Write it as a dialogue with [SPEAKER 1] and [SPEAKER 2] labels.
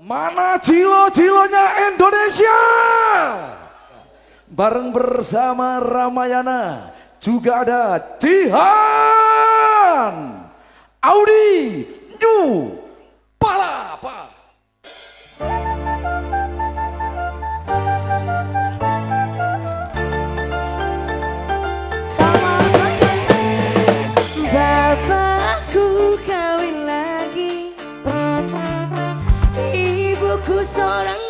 [SPEAKER 1] Mana cilo-cilonya Indonesia? Bareng bersama Ramayana juga ada Jihan Audi New
[SPEAKER 2] Aku seorang